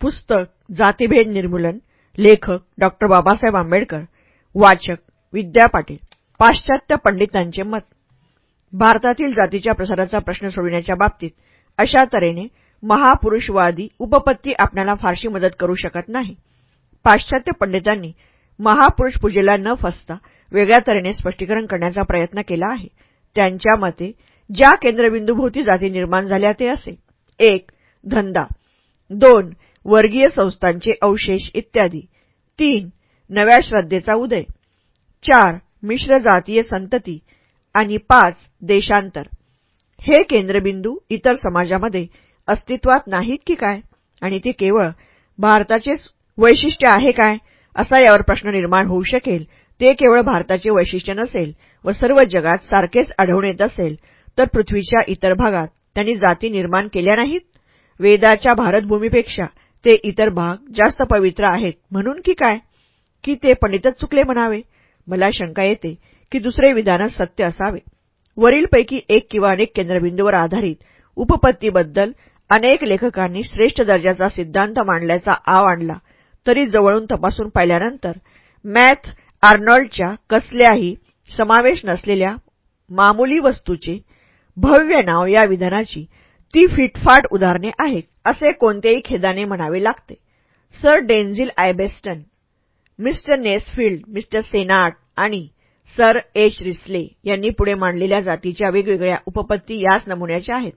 पुस्तक जातीभेद निर्मूलन लेखक डॉक्टर बाबासाहेब आंबेडकर वाचक विद्या पाटील पाश्चात्य पंडितांचे मत. भारतातील जातीच्या प्रसाराचा प्रश्न सोडविण्याच्या बाबतीत अशा तऱ्हेने महापुरुषवादी उपपत्ती आपल्याला फारशी मदत करू शकत नाही. पाश्चात्य पंडितांनी महापुरुष पूजेला न फसता वेगळ्या तऱ्हेने स्पष्टीकरण करण्याचा प्रयत्न केला आहे. त्यांच्या मते ज्या केंद्रबिंदूभोवती जाती निर्माण झाल्या ते असे. एक धंदा. दोन वर्गीय संस्थांचे अवशेष इत्यादी. तीन नव्या श्रद्धेचा उदय. चार मिश्र जातीय संतती. आणि पाच देशांतर. हे केंद्रबिंदू इतर समाजामध्ये अस्तित्वात नाहीत की काय? आणि ते केवळ भारताचेच वैशिष्ट्य आहे काय? असा यावर प्रश्न निर्माण होऊ शकेल. ते केवळ भारताचे वैशिष्ट्य नसेल व सर्व जगात सारखेच आढळून येत असेल तर पृथ्वीच्या इतर भागात त्यांनी जाती निर्माण केल्या नाहीत? वेदाच्या भारतभूमीपेक्षा ते इतर भाग जास्त पवित्र आहेत. म्हणून की काय? की ते पंडितच चुकले म्हणावे. मला शंका येते की दुसरे विधानच सत्य असावे. वरीलपैकी एक किंवा अनेक केंद्रबिंदूवर आधारित उपपत्तीबद्दल अनेक लेखकांनी श्रेष्ठ दर्जाचा सिद्धांत मांडल्याचा आव आणला. तरी जवळून तपासून पाहिल्यानंतर मॅथ आर्नॉल्डच्या कसल्याही समावेश नसलेल्या मामुली वस्तूचे भव्य नाव या विधानाची ती फिटफाट उदाहरणे आहेत. असे कोणतेही खेदाने म्हणावे लागते. Sir Denzil Ibbetson Mister Nesfield Mister Senart आणि सर एच रिस्ले यांनी पुढे मांडलेल्या जातीच्या वेगवेगळ्या उपपत्ती याच नमुन्याच्या आहेत.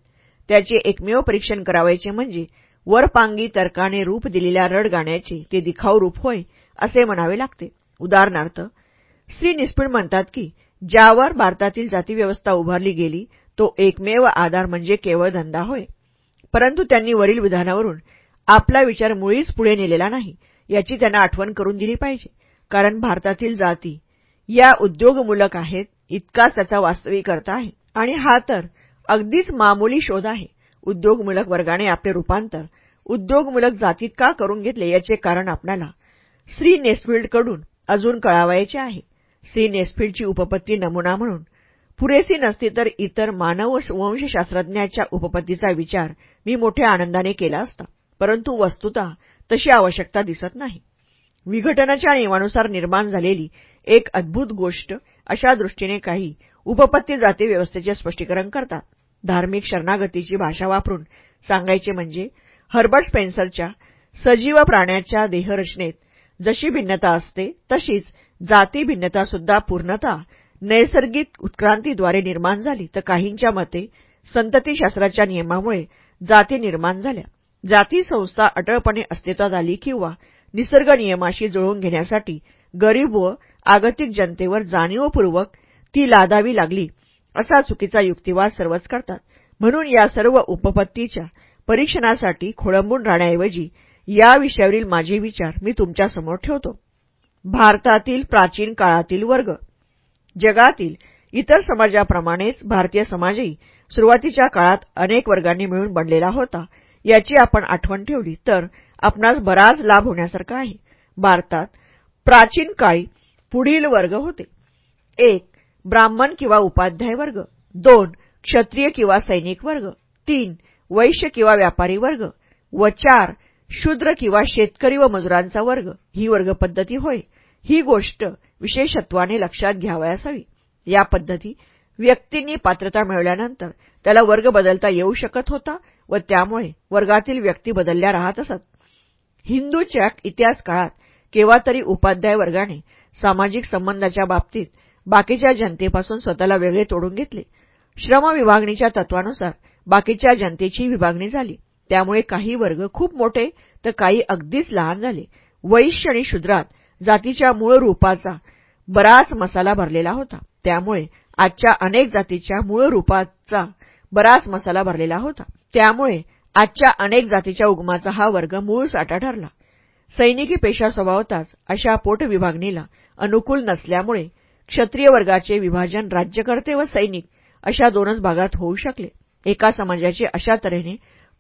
त्याचे एकमेव परीक्षण करावायचे म्हणजे वरपांगी तर्काने रूप दिलेल्या रड गाण्याचे ते दिखाऊ रूप होय असे म्हणावे लागते. उदाहरणार्थ श्री निस्पिण म्हणतात की ज्यावर भारतातील जातीव्यवस्था उभारली गेली तो एकमेव आधार म्हणजे केवळ धंदा होय. परंतु त्यांनी वरील विधानावरून आपला विचार मुळीच पुढे नेलेला नाही याची त्यांना आठवण करून दिली पाहिजे. कारण भारतातील जाती या उद्योगमूलक आहेत इतकाच त्याचा वास्तविक अर्थ आहे. आणि हा तर अगदीच मामूली शोध आहे. उद्योगमूलक वर्गाने आपले रूपांतर उद्योगमूलक जातीत का करून घेतले याचे कारण आपल्याला श्री नेस्फिल्डकडून अजून कळावायचे आहे. श्री नेस्फिल्डची उपपत्ती नमुना म्हणून पुरेसी नसती तर इतर मानव वंशशास्त्रज्ञाच्या उपपत्तीचा विचार मी मोठ्या आनंदाने केला असता. परंतु वस्तुता तशी आवश्यकता दिसत नाही. विघटनाच्या नियमानुसार निर्माण झालेली एक अद्भुत गोष्ट अशा दृष्टीने काही उपपत्ती जाती व्यवस्थेचे स्पष्टीकरण करतात. धार्मिक शरणागतीची भाषा वापरून सांगायचे म्हणजे हर्बर्ट स्पेन्सरच्या सजीव प्राण्याच्या देहरचनेत जशी भिन्नता असते तशीच जाती भिन्नतासुद्धा पूर्णता नैसर्गिक उत्क्रांतीद्वारे निर्माण झाली तर काहींच्या मते संततीशास्त्राच्या नियमामुळे जाती निर्माण झाल्या. जाती संस्था अटळपणे अस्तित्वात आली किंवा निसर्ग नियमाशी जुळवून घेण्यासाठी गरीब व आगतिक जनतेवर जाणीवपूर्वक ती लादावी लागली असा चुकीचा युक्तिवाद सर्वच करतात. म्हणून या सर्व उपपत्तीच्या परीक्षणासाठी खोळंबून राहण्याऐवजी या विषयावरील माझे विचार मी तुमच्यासमोर ठेवतो. भारतातील प्राचीन काळातील वर्ग जगातील इतर समाजाप्रमाणेच भारतीय समाजही सुरुवातीच्या काळात अनेक वर्गांनी मिळून बनलेला होता. याची आपण आठवण ठेवली तर आपणास बराच लाभ होण्यासारखा आहे. भारतात प्राचीन काळी पुढील वर्ग होते. एक ब्राह्मण किंवा उपाध्याय वर्ग. दोन क्षत्रिय किंवा सैनिक वर्ग. तीन वैश्य किंवा व्यापारी वर्ग. व चार शूद्र किंवा शेतकरी व मजुरांचा वर्ग. ही वर्गपद्धती होय. ही गोष्ट विशेषत्वाने लक्षात घ्यावयास हवी. या पद्धती व्यक्तींनी पात्रता मिळवल्यानंतर त्याला वर्ग बदलता येऊ शकत होता व त्यामुळे वर्गातील व्यक्ती बदलल्या राहत असत. हिंदूच्या इतिहास काळात केव्हा तरी उपाध्याय वर्गाने सामाजिक संबंधाच्या बाबतीत बाकीच्या जनतेपासून स्वतःला वेगळे तोडून घेतले. श्रमविभागणीच्या तत्वानुसार बाकीच्या जनतेची विभागणी झाली. त्यामुळे काही वर्ग खूप मोठे तर काही अगदीच लहान झाले. वैश्य आणि शूद्रात जातीच्या मूळ रूपाचा बराच मसाला भरलेला होता. त्यामुळे आजच्या अनेक जातीच्या मूळ रूपाचा बराच मसाला भरलेला होता. त्यामुळे आजच्या अनेक जातीच्या उगमाचा हा वर्ग मूळ साठा ठरला. सैनिकी पेशा स्वभावताच अशा पोटविभागणीला अनुकूल नसल्यामुळे क्षत्रिय वर्गाचे विभाजन राज्यकर्ते व सैनिक अशा दोनच भागात होऊ शकले. एका समाजाची अशा तऱ्हेने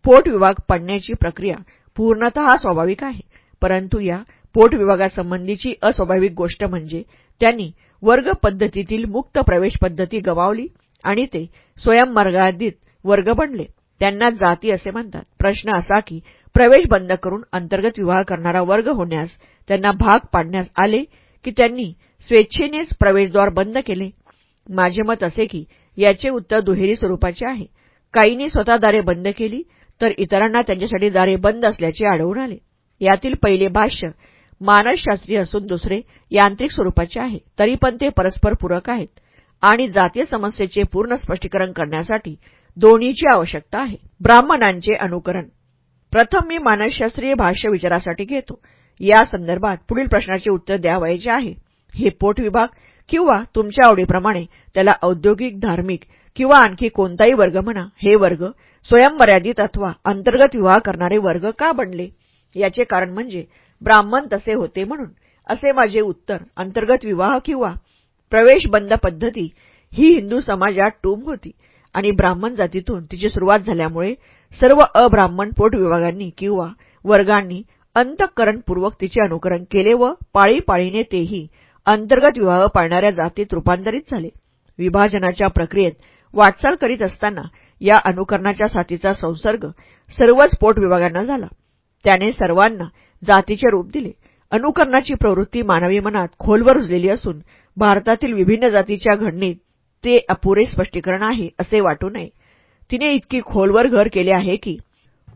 पोटविभाग पडण्याची प्रक्रिया पूर्णतः स्वाभाविक आहे. परंतु या पोटविभागासंबंधीची अस्वाभाविक गोष्ट म्हणजे त्यांनी वर्ग पद्धतीतील मुक्त प्रवेश पद्धती गमावली आणि ते स्वयंमर्यादित वर्ग बनले. त्यांना जाती असे म्हणतात. प्रश्न असा की प्रवेश बंद करून अंतर्गत विवाह करणारा वर्ग होण्यास त्यांना भाग पाडण्यास आले की त्यांनी स्वेच्छेनेच प्रवेशद्वार बंद केले? माझे मत असे की याचे उत्तर दुहेरी स्वरूपाचे आहे. काहींनी स्वतः दारे बंद केली तर इतरांना त्यांच्यासाठी दारे बंद असल्याचे आढळून आले. यातील पहिले भाष्य मानसशास्त्रीय असून दुसरे यांत्रिक स्वरूपाचे आहे. तरी पण ते परस्पर पूरक आहेत आणि जातीय समस्येचे पूर्ण स्पष्टीकरण करण्यासाठी दोन्हीची आवश्यकता आहे. ब्राह्मणांचे अनुकरण. प्रथम मी मानसशास्त्रीय भाष्य विचारासाठी घेतो. या संदर्भात पुढील प्रश्नाचे उत्तर द्यावायचे आहे. हे पोट विभाग किंवा तुमच्या आवडीप्रमाणे त्याला औद्योगिक धार्मिक किंवा आणखी कोणताही वर्ग म्हणा हे वर्ग स्वयंमर्यादित अथवा अंतर्गत विवाह करणारे वर्ग का बनले? याचे कारण म्हणजे ब्राह्मण तसे होते म्हणून. असे माझे उत्तर. अंतर्गत विवाह किंवा प्रवेश बंद पद्धती ही हिंदू समाजात टूम होती आणि ब्राह्मण जातीतून तिची सुरुवात झाल्यामुळे सर्व अब्राह्मण पोट विभागांनी किंवा वर्गांनी अंतःकरणपूर्वक तिचे अनुकरण केले व पाळीपाळीने तेही अंतर्गत विवाह पाळणाऱ्या जातीत रूपांतरित झाले. विभाजनाच्या प्रक्रियेत वाटचाल करीत असताना या अनुकरणाच्या साथीचा संसर्ग सर्वच पोट विभागांना झाला. त्याने सर्वांना जातीचे रूप दिले. अनुकरणाची प्रवृत्ती मानवी मनात खोलवर रुजलेली असून भारतातील विभिन्न जातीच्या घडणीत ते अपुरे स्पष्टीकरण आहे असे वाटू नये. तिने इतकी खोलवर घर केले आहे की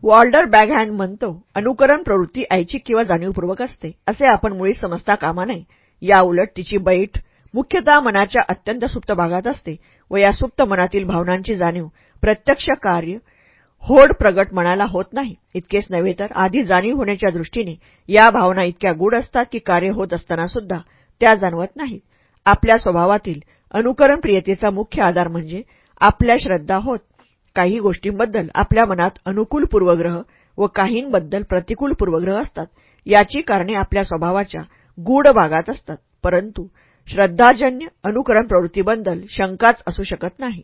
वॉल्डर बॅगहँड म्हणतो अनुकरण प्रवृत्ती ऐच्छिक किंवा जाणीवपूर्वक असते असे आपण मुळी समजता कामा नये. याउलट तिची बैठ मुख्यतः मनाच्या अत्यंत सुप्त भागात असते व या सुप्त मनातील भावनांची जाणीव प्रत्यक्ष कार्य होड प्रगट मनाला होत नाही. इतकेच नव्हे तर आधी जाणीव होण्याच्या दृष्टीने या भावना इतक्या गूढ असतात की कार्य होत असताना सुद्धा त्या जाणवत नाहीत. आपल्या स्वभावातील अनुकरण प्रियतेचा मुख्य आधार म्हणजे आपल्या श्रद्धा होत. काही गोष्टींबद्दल आपल्या मनात अनुकूल पूर्वग्रह व काहींबद्दल प्रतिकूल पूर्वग्रह असतात. याची कारणे आपल्या स्वभावाच्या गूढ भागात असतात. परंतु श्रद्धाजन्य अनुकरण प्रवृत्तीबद्दल शंकाच असू शकत नाही.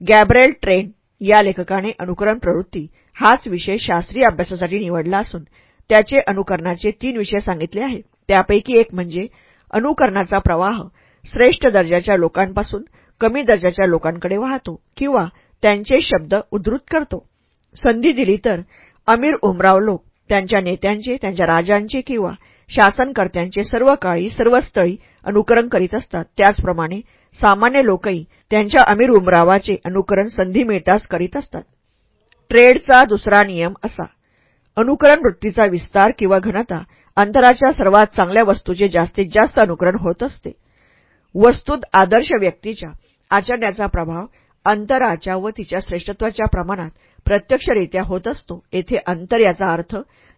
गॅब्रेल ट्रेन या लेखकाने अनुकरण प्रवृत्ती हाच विषय शास्त्रीय अभ्यासासाठी निवडला असून त्याचे अनुकरणाचे तीन विषय सांगितले आहेत. त्यापैकी एक म्हणजे अनुकरणाचा प्रवाह श्रेष्ठ दर्जाच्या लोकांपासून कमी दर्जाच्या लोकांकडे वाहतो किंवा त्यांचे शब्द उद्धृत करतो. संधी दिली तर अमीर उमराव लोक त्यांच्या नेत्यांचे त्यांच्या राजांचे किंवा शासनकर्त्यांचे सर्व काळी सर्वस्थळी अनुकरण करीत असतात. त्याचप्रमाणे सामान्य लोकही त्यांच्या अमीर उमरावाचे अनुकरण संधी मिळताच करीत असतात. ट्रेडचा दुसरा नियम असा. अनुकरण वृत्तीचा विस्तार किंवा घनता अंतराच्या सर्वात चांगल्या वस्तूचे जास्तीत जास्त अनुकरण होत असते. वस्तूत आदर्श व्यक्तीच्या आचरण्याचा प्रभाव अंतराच्या व तिच्या श्रेष्ठत्वाच्या प्रमाणात प्रत्यक्षरित्या होत असतो. येथे अंतर याचा अर्थ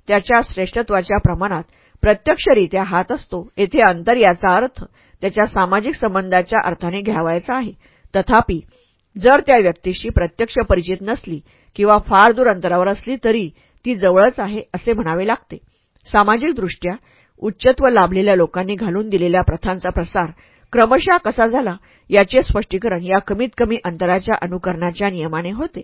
त्याच्या श्रेष्ठत्वाच्या प्रमाणात प्रत्यक्षरित्या हात असतो येथे अंतर याचा अर्थ त्याच्या सामाजिक संबंधाच्या अर्थाने घ्यावायचा आहे. तथापि जर त्या व्यक्तीशी प्रत्यक्ष परिचित नसली किंवा फार दूर अंतरावर असली तरी ती जवळच आहे असे म्हणावे लागते. सामाजिकदृष्ट्या उच्चत्व लाभलेल्या लोकांनी घालून दिलेल्या प्रथांचा प्रसार क्रमशः कसा झाला याचे स्पष्टीकरण या कमीत कमी अंतराच्या अनुकरणाच्या नियमाने होते.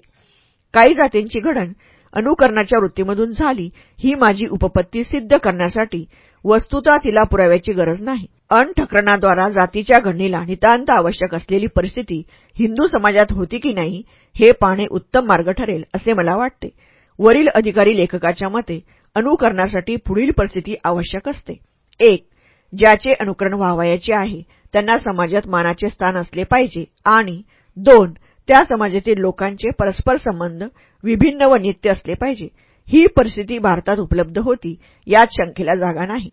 काही जातींची घडण अनुकरणाच्या वृत्तीमधून झाली. ही माझी उपपत्ती सिद्ध करण्यासाठी वस्तुता तिला पुराव्याची गरज नाही. अणठकरणाद्वारा जातीच्या घडणीला नितांत आवश्यक असलेली परिस्थिती हिंदू समाजात होती की नाही हे पाहणे उत्तम मार्ग ठरेल असे मला वाटते. वरील अधिकारी लेखकाच्या मते अनुकरणासाठी पुढील परिस्थिती आवश्यक असते. एक ज्याचे अनुकरण व्हावयाचे आहे त्यांना समाजात मानाचे स्थान असले पाहिजे. आणि दोन त्या समाजातील लोकांचे परस्पर संबंध विभिन्न व नित्य असले पाहिजे. ही परिस्थिती भारतात उपलब्ध होती यात शंकेला जागा नाही.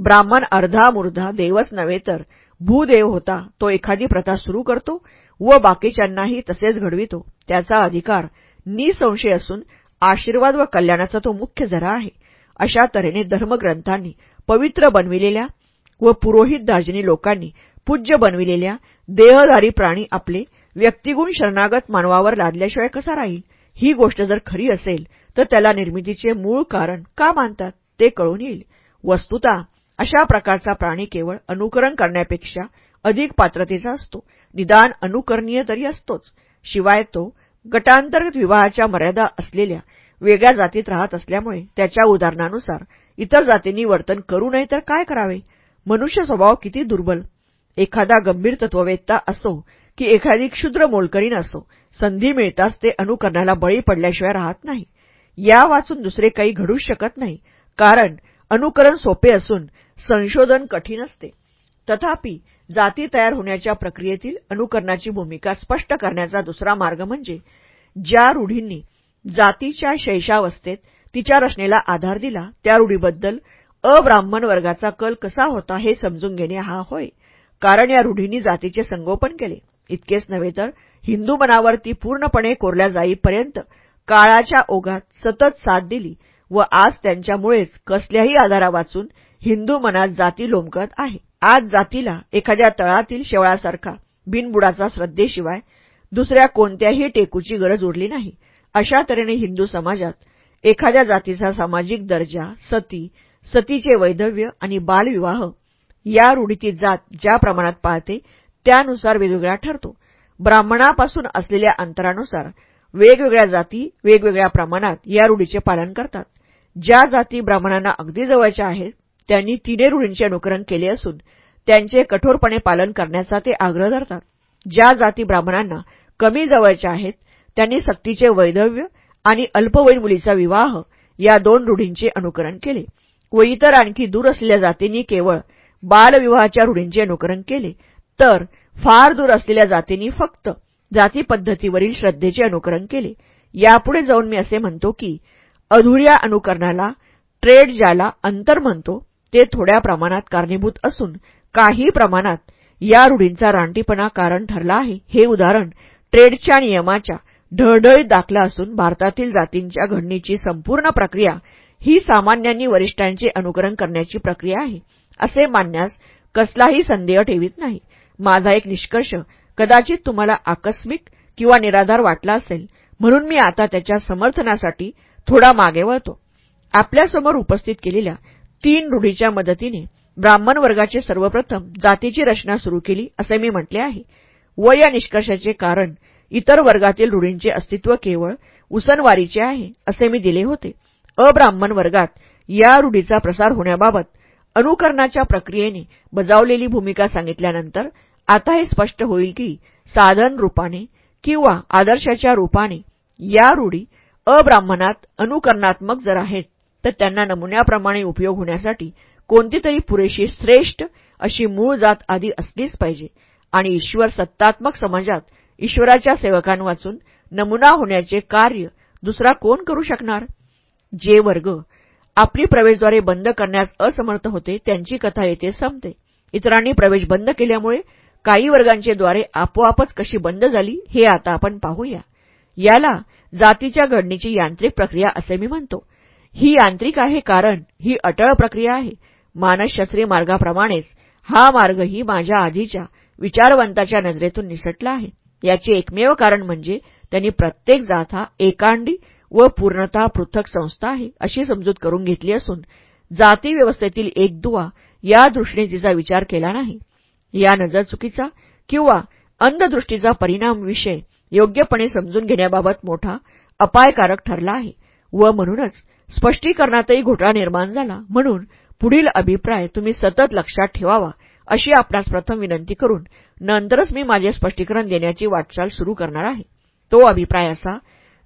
ब्राह्मण अर्धा मुर्धा देवच नव्हे तर भूदेव होता तो एखादी प्रथा सुरू करतो व बाकीच्यांनाही तसेच घडवितो. त्याचा अधिकार निसंशय असून आशीर्वाद व कल्याणाचा तो मुख्य झरा आहे. अशा तऱ्हेने धर्मग्रंथांनी पवित्र बनविलेल्या व पुरोहित दार्जिनी लोकांनी पूज्य बनविलेल्या देहधारी प्राणी आपले व्यक्तिगुण शरणागत मानवावर लादल्याशिवाय कसा राहील? ही गोष्ट जर खरी असेल तर त्याला निर्मितीचे मूळ कारण का मानतात ते कळून येईल. वस्तुता अशा प्रकारचा प्राणी केवळ अनुकरण करण्यापेक्षा अधिक पात्रतेचा असतो. निदान अनुकरणीय तरी असतोच. शिवाय तो गटांतर्गत विवाहाच्या मर्यादा असलेल्या वेगळ्या जातीत राहत असल्यामुळे त्याच्या उदाहरणानुसार इतर जातींनी वर्तन करू नये तर काय करावे? मनुष्य स्वभाव किती दुर्बल. एखादा गंभीर तत्ववेत्ता असो की एखादी क्षुद्र मोलकरीण असो संधी मिळताच ते अनुकरणाला बळी पडल्याशिवाय राहत नाही. या वाचून दुसरे काही घडूच शकत नाही. कारण अनुकरण सोपे असून संशोधन कठीण असते. तथापि जाती तयार होण्याच्या प्रक्रियेतील अनुकरणाची भूमिका स्पष्ट करण्याचा दुसरा मार्ग म्हणजे ज्या रूढींनी जातीच्या शैशावस्थेत तिच्या रचनेला आधार दिला त्या रूढीबद्दल अब्राह्मण वर्गाचा कल कसा होता हे समजून घेणे हा होय. कारण या रूढींनी जातीचे संगोपन केले. इतकेच नव्हे तर हिंदू मनावर ती पूर्णपणे कोरल्या जाईपर्यंत काळाच्या ओघात सतत साथ दिली व आज त्यांच्यामुळेच कसल्याही आधारा वाचून हिंदू मनात जाती लोंबकत आहे. आज जातीला एखाद्या तळातील शेवळासारखा बिनबुडाचा श्रद्धेशिवाय दुसऱ्या कोणत्याही टेकूची गरज उरली नाही. अशा तऱ्हेने हिंदू समाजात एखाद्या जातीचा सामाजिक दर्जा सती सतीचे वैधव्य आणि बालविवाह या रूढीची जात ज्या प्रमाणात पाळते त्यानुसार वेगवेगळा ठरतो. ब्राह्मणापासून असलेल्या अंतरानुसार वेगवेगळ्या जाती वेगवेगळ्या प्रमाणात या रूढीचे पालन करतात. ज्या जाती ब्राह्मणांना अगदी जवळच्या आहेत त्यांनी तिने रूढींचे अनुकरण केले असून त्यांचे कठोरपणे पालन करण्याचा ते आग्रह धरतात. ज्या जाती ब्राह्मणांना कमी जवळच्या आहेत त्यांनी सक्तीचे वैधव्य आणि अल्पवयीन मुलीचा विवाह या दोन रूढींचे अनुकरण केले. व इतर आणखी दूर असलेल्या जातींनी केवळ बालविवाहाच्या रूढींचे अनुकरण केले. तर फार दूर असलेल्या जातींनी फक्त जाती पद्धतीवरील श्रद्धेचे अनुकरण केले. यापुढे जाऊन मी असे म्हणतो की अधुऱ्या अनुकरणाला ट्रेड ज्याला अंतर म्हणतो ते थोड्या प्रमाणात कारणीभूत असून काही प्रमाणात या रूढींचा रानटीपणा कारण ठरला आहे. हे उदाहरण ट्रेडच्या नियमाच्या ढळढळीत दाखला असून भारतातील जातींच्या घडणीची संपूर्ण प्रक्रिया ही सामान्यांनी वरिष्ठांचे अनुकरण करण्याची प्रक्रिया आहे असे मानण्यास कसलाही संदेह ठेवित नाही. माझा एक निष्कर्ष कदाचित तुम्हाला आकस्मिक किंवा निराधार वाटला असेल म्हणून मी आता त्याच्या समर्थनासाठी थोडा मागे वळतो. आपल्यासमोर उपस्थित केलेल्या तीन रूढीच्या मदतीने ब्राह्मण वर्गाचे सर्वप्रथम जातीची रचना सुरू केली असे मी म्हटले आहे. व या निष्कर्षाचे कारण इतर वर्गातील रूढींचे अस्तित्व केवळ उसनवारीचे आहे असे मी दिले होते. अब्राह्मण वर्गात या रूढीचा प्रसार होण्याबाबत अनुकरणाच्या प्रक्रियेने बजावलेली भूमिका सांगितल्यानंतर आता हे स्पष्ट होईल की साधन रूपाने किंवा आदर्शाच्या रूपाने या रूढी अब्राह्मणात अनुकरणात्मक जर आहेत तर त्यांना नमुन्याप्रमाणे उपयोग होण्यासाठी कोणती तरी पुरेशी श्रेष्ठ अशी मूळ जात आधी असलीच पाहिजे आणि ईश्वर सत्तात्मक समाजात ईश्वराच्या सेवकांवाचून नमुना होण्याचे कार्य दुसरा कोण करू शकणार? जे वर्ग आपली प्रवेशद्वारे बंद करण्यास असमर्थ होते त्यांची कथा येथे संपते. इतरांनी प्रवेश बंद केल्यामुळे काही वर्गांचे द्वारे आपोआपच कशी बंद झाली हे आता आपण पाहूया. याला जातीच्या घडणीची यांत्रिक प्रक्रिया असे मी म्हणतो. ही यांत्रिक आहे कारण ही अटळ प्रक्रिया आहे. मानसशास्त्रीय मार्गाप्रमाणेच हा मार्गही माझ्या आधीच्या विचारवंताच्या नजरेतून निसटला आहे. याचे एकमेव कारण म्हणजे त्यांनी प्रत्येक जाथा एकांडी व पूर्णतः पृथक संस्था आहे अशी समजूत करून घेतली असून जाती व्यवस्थेतील एक दुवा या दृष्टीने तिचा विचार केला नाही. या नजरचुकीचा किंवा अंधदृष्टीचा परिणाम विषय योग्यपणे समजून घेण्याबाबत मोठा अपायकारक ठरला आहे व म्हणूनच स्पष्टीकरणातही घोटाळा निर्माण झाला. म्हणून पुढील अभिप्राय तुम्ही सतत लक्षात ठेवावा अशी आपणास प्रथम विनंती करून नंतरच मी माझे स्पष्टीकरण देण्याची वाटचाल सुरू करणार आहे. तो अभिप्राय असा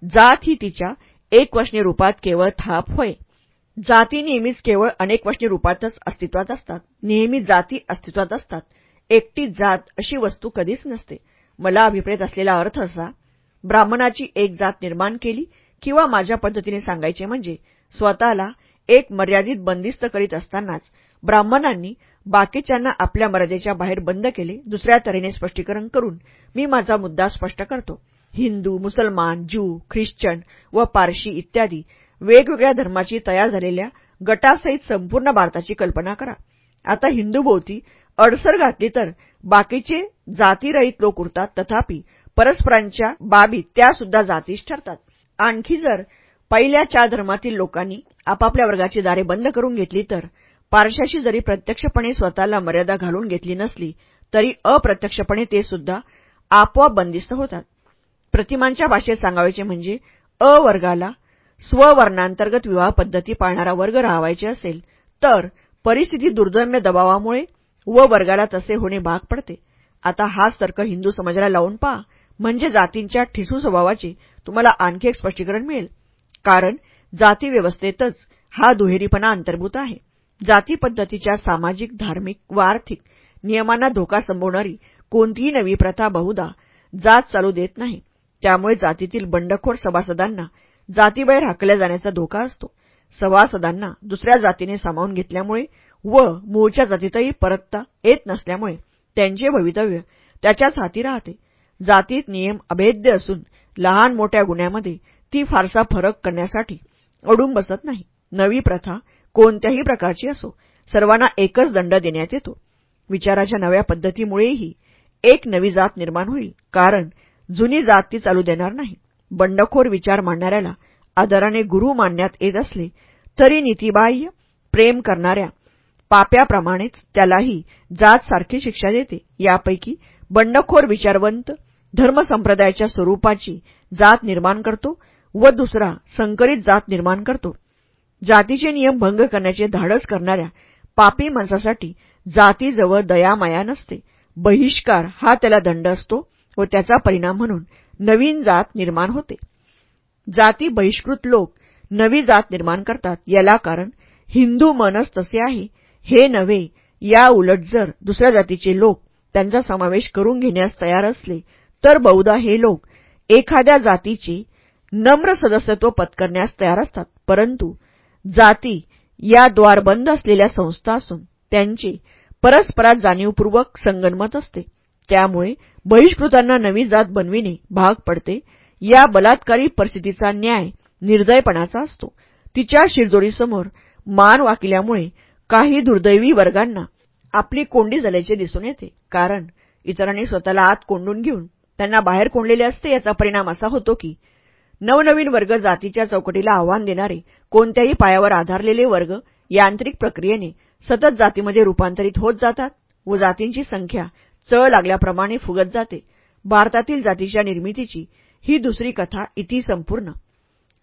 जात ही तिच्या एकवचनी रूपात केवळ थाप होय. जाती नेहमीच केवळ अनेकवचनी रूपातच अस्तित्वात असतात. नेहमी जाती अस्तित्वात असतात. एकटी जात अशी वस्तू कधीच नसते. मला अभिप्रेत असलेला अर्थ असा ब्राह्मणाची एक जात निर्माण केली किंवा माझ्या पद्धतीने सांगायचे म्हणजे स्वतःला एक मर्यादित बंदिस्त करीत असतानाच ब्राह्मणांनी बाकीच्यांना आपल्या मर्यादेच्या बाहेर बंद केले दुसऱ्या तऱ्हेने स्पष्टीकरण करून मी माझा मुद्दा स्पष्ट करतो. हिंदू मुसलमान ज्यू ख्रिश्चन व पारशी इत्यादी वेगवेगळ्या धर्माची तयार झालेल्या गटासहित संपूर्ण भारताची कल्पना करा. आता हिंदूभोवती अडसर घातली तर बाकीचे जातीरहित लोक उरतात तथापि परस्परांच्या बाबीत त्यासुद्धा जातीश ठरतात. आणखी जर पहिल्या चार धर्मातील लोकांनी आपापल्या वर्गाची दारे बंद करून घेतली तर पारशाशी जरी प्रत्यक्षपणे स्वतःला मर्यादा घालून घेतली नसली तरी अप्रत्यक्षपणे ते सुद्धा आपोआप बंदिस्त होतात. प्रतिमांच्या भाषेत सांगावायचे म्हणजे अ वर्गाला स्ववर्णांतर्गत विवाह पद्धती पाळणारा वर्ग राहावायचे असेल तर परिस्थिती दुर्दम्य दबावामुळे व वर्गाला तसे होणे भाग पडते. आता हाच तर्क हिंदू समाजाला लावून पहा. म्हणजे जातींच्या ठिसू स्वभावाचे तुम्हाला आणखी एक स्पष्टीकरण मिळेल. कारण जातीव्यवस्थेतच हा दुहेरीपणा अंतर्भूत आहे. जाती पद्धतीच्या सामाजिक धार्मिक व आर्थिक नियमांना धोका संभवणारी कोणतीही नवी प्रथा बहुधा जात चालू देत नाही. त्यामुळे जातीतील बंडखोर सभासदांना जातीबाहेर हाकल्या जाण्याचा धोका असतो. सभासदांना दुसऱ्या जातीने सामावून घेतल्यामुळे व मूळच्या जातीतही परतता येत नसल्यामुळे त्यांचे भवितव्य त्याच्याच हाती राहते. जातीत नियम अभेद्य असून लहान मोठ्या गुन्ह्यामध्ये ती फारसा फरक करण्यासाठी अडून बसत नाही. नवी प्रथा कोणत्याही प्रकारची असो सर्वांना एकच दंड देण्यात येतो. विचाराच्या नव्या पद्धतीमुळेही एक नवी जात निर्माण होईल. कारण जुनी जात ती चालू देणार नाही. बंडखोर विचार मांडणाऱ्याला आदराने गुरु मानण्यात येत असले तरी नीतीबाह्य प्रेम करणाऱ्या पाप्याप्रमाणेच त्यालाही जात सारखी शिक्षा देते. यापैकी बंडखोर विचारवंत धर्मसंप्रदायाच्या स्वरूपाची जात निर्माण करतो व दुसरा संकरित जात निर्माण करतो. जातीचे नियम भंग करण्याचे धाडस करणाऱ्या पापी माणसासाठी जातीजवळ दयामाया नसते. बहिष्कार हा त्याला दंड असतो. व त्याचा परिणाम म्हणून नवीन जात निर्माण होते. जाती बहिष्कृत लोक नवी जात निर्माण करतात. याला कारण हिंदू मनस तसे आहे. हे नव्हे या उलट जर दुसऱ्या जातीचे लोक त्यांचा समावेश करून घेण्यास तयार असले तर बहुधा हे लोक एखाद्या जातीचे नम्र सदस्यत्व पत्करण्यास तयार असतात. परंतु जाती या द्वार बंद असलेल्या संस्था असून त्यांचे परस्परात जाणीवपूर्वक संगनमत असते. त्यामुळे बहिष्कृतांना नवी जात बनविणे भाग पडते. या बलात्कारी परिस्थितीचा न्याय निर्दयपणाचा असतो. तिच्या शिरजोडीसमोर मान वाकिल्यामुळे काही दुर्दैवी वर्गांना आपली कोंडी झाल्याचे दिसून येते. कारण इतरांनी स्वतःला आत कोंडून घेऊन त्यांना बाहेर कोंडलेले असते याचा परिणाम असा होतो की नवनवीन वर्ग जातीच्या चौकटीला आव्हान देणारे कोणत्याही पायावर आधारलेले वर्ग यांत्रिक प्रक्रियेने सतत जातीमध्ये रूपांतरित होत जातात व जातींची संख्या चळ लागल्याप्रमाणे फुगत जाते. भारतातील जातीच्या निर्मितीची ही दुसरी कथा इति संपूर्ण.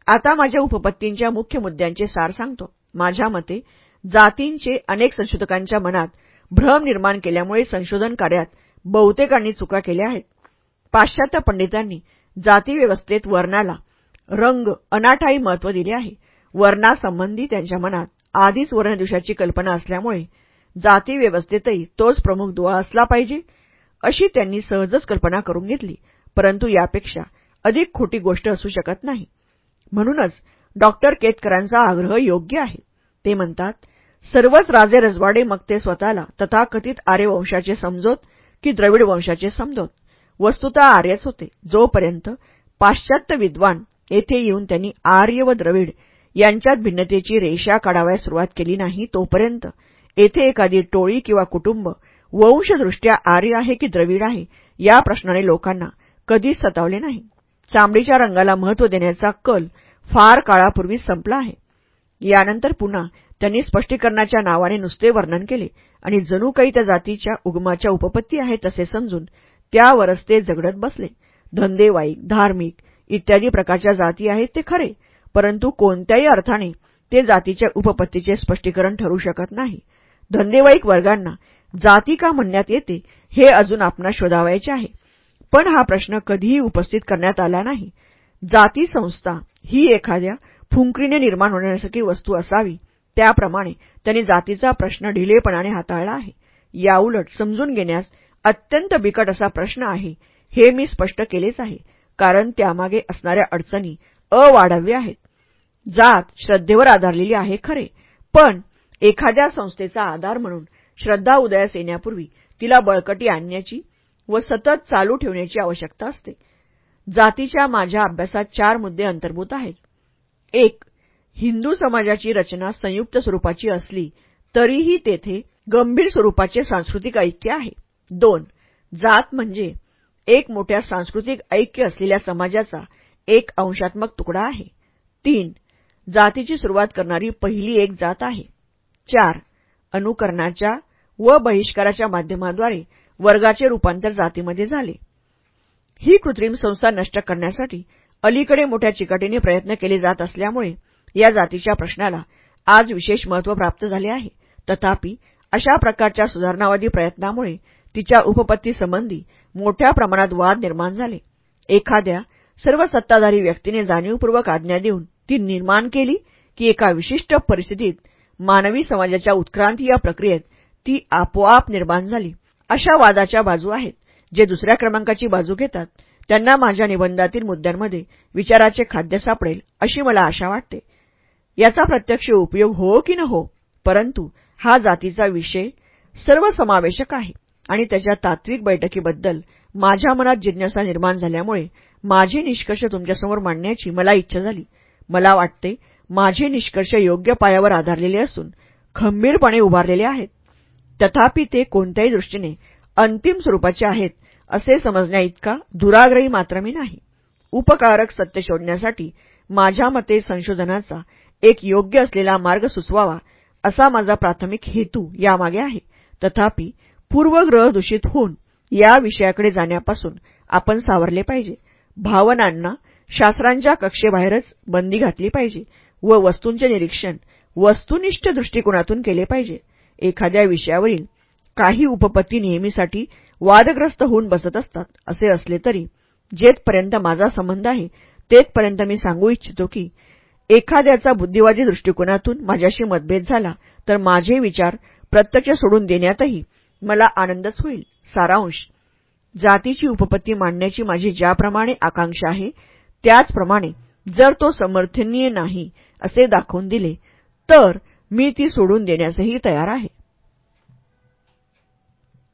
आता माझ्या उपपत्तींच्या मुख्य मुद्द्यांचे सार सांगतो. माझ्या मते जातींचे अनेक संशोधकांच्या मनात भ्रम निर्माण केल्यामुळे संशोधन कार्यात बहुतेकांनी चुका केल्या आहेत. पाश्चात्य पंडितांनी जातीव्यवस्थेत वर्णाला रंग अनाठाई महत्त्व दिले आहे. वर्णासंबंधी त्यांच्या मनात आधीच वर्णदिवशाची कल्पना असल्यामुळे जाती व्यवस्थेतही तोच प्रमुख दुवा असला पाहिजे अशी त्यांनी सहजच कल्पना करून घेतली. परंतु यापेक्षा अधिक खोटी गोष्ट असू शकत नाही. म्हणूनच डॉक्टर केतकरांचा आग्रह योग्य आहे. ते म्हणतात सर्वच राजे रजवाडे मग ते स्वतःला तथाकथित आर्यवंशाचे समजोत की द्रविड वंशाचे समजोत. वस्तुतः आर्यच होते. जोपर्यंत पाश्चात्य विद्वान येथे येऊन त्यांनी आर्य व द्रविड यांच्यात भिन्नतेची रेषा काढावयास सुरुवात केली नाही तोपर्यंत येथे एखादी टोळी किंवा कुटुंब वंशदृष्ट्या आर्य आहे की द्रविड आहे या प्रश्नाने लोकांना कधीच सतावले नाही. चामडीच्या रंगाला महत्त्व देण्याचा कल फार काळापूर्वीच संपला आहे. यानंतर पुन्हा त्यांनी स्पष्टीकरणाच्या नावाने नुसते वर्णन केले आणि जणू काही त्या जातीच्या उगमाच्या उपपत्ती आहेत तसे समजून त्यावरच ते झगडत बसले. धंदेवाईक धार्मिक इत्यादी प्रकारच्या जाती आहेत ते खरे परंतु कोणत्याही अर्थाने ते जातीच्या उपपत्तीचे स्पष्टीकरण ठरू शकत नाही. धंदेवाईक वर्गांना जाती का म्हणण्यात येते हे अजून आपणास शोधावायचे आहे. पण हा प्रश्न कधीही उपस्थित करण्यात आला नाही. जाती संस्था ही एखाद्या फुंकरीने निर्माण होण्यासारखी वस्तू असावी. त्याप्रमाणे त्यांनी जातीचा प्रश्न ढिलेपणाने हाताळला आहे. याउलट समजून घेण्यास अत्यंत बिकट असा प्रश्न आहे हे मी स्पष्ट केलेच आहे. कारण त्यामागे असणाऱ्या अडचणी अवाढव्य आहेत. जात श्रद्धेवर आधारलेली आहे खरे. पण एखाद्या संस्थेचा आधार म्हणून श्रद्धा उदयास येण्यापूर्वी तिला बळकटी आणण्याची व सतत चालू ठेवण्याची आवश्यकता असते. जातीच्या माझ्या अभ्यासात चार मुद्दे अंतर्भूत आहेत. एक हिंदू समाजाची रचना संयुक्त स्वरूपाची असली तरीही तेथे गंभीर स्वरूपाचे सांस्कृतिक ऐक्य आहे. दोन जात म्हणजे एक मोठ्या सांस्कृतिक ऐक्य असलेल्या समाजाचा एक अंशात्मक तुकडा आहे. तीन जातीची सुरुवात करणारी पहिली एक जात आहे. चार अनुकरणाच्या व बहिष्काराच्या माध्यमाद्वारे वर्गाचे रूपांतर जातीमध्ये झाले. ही कृत्रिम संस्था नष्ट करण्यासाठी अलीकडे मोठ्या चिकाटीने प्रयत्न केले जात असल्यामुळे या जातीच्या प्रश्नाला आज विशेष महत्त्व प्राप्त झाले आहे. तथापि अशा प्रकारच्या सुधारणावादी प्रयत्नामुळे तिच्या उपपत्तीसंबंधी मोठ्या प्रमाणात वाद निर्माण झाले. एखाद्या सर्व सत्ताधारी व्यक्तीने जाणीवपूर्वक आज्ञा देऊन ती निर्माण केली की एका विशिष्ट परिस्थितीत मानवी समाजाच्या उत्क्रांती या प्रक्रियेत ती आपोआप निर्माण झाली. अशा वादाच्या बाजू आहेत जे दुसऱ्या क्रमांकाची बाजू घेतात. त्यांना माझ्या निबंधातील मुद्द्यांमध्ये विचाराचे खाद्य सापडेल अशी मला आशा वाटते. याचा प्रत्यक्ष उपयोग हो की न हो परंतु हा जातीचा विषय सर्वसमावेशक आहे आणि त्याच्या तात्विक बैठकीबद्दल माझ्या मनात जिज्ञासा निर्माण झाल्यामुळे माझे निष्कर्ष तुमच्यासमोर मांडण्याची मला इच्छा झाली. मला वाटते माझे निष्कर्ष योग्य पायावर आधारलेले असून खंबीरपणे उभारलेले आहेत. तथापि ते कोणत्याही दृष्टीने अंतिम स्वरूपाचे आहेत असे समजण्याइतका दुराग्रही मात्र मी नाही. उपकारक सत्य शोधण्यासाठी माझ्या मते संशोधनाचा एक योग्य असलेला मार्ग सुचवावा असा माझा प्राथमिक हेतू यामागे आहे. तथापि पूर्वग्रह दूषित होऊन या विषयाकडे जाण्यापासून आपण सावरले पाहिजे. भावनांना शास्त्रांच्या कक्षेबाहेरच बंदी घातली पाहिजे. व वस्तूंचे निरीक्षण वस्तुनिष्ठ दृष्टिकोनातून केले पाहिजे. एखाद्या विषयावरील काही उपपत्ती नेहमीसाठी वादग्रस्त होऊन बसत असतात असे असले तरी जेथपर्यंत माझा संबंध आहे तेथपर्यंत मी सांगू इच्छितो की एखाद्याचा बुद्धिवादी दृष्टिकोनातून माझ्याशी मतभेद झाला तर माझे विचार प्रत्यक्ष सोडून देण्यातही मला आनंदच होईल. सारांश. जातीची उपपत्ती मांडण्याची माझी ज्याप्रमाणे आकांक्षा आहे त्याचप्रमाणे जर तो समर्थनीय नाही असे दाखवून दिले. तर मी ती सोडून देण्यासही तयार आहे.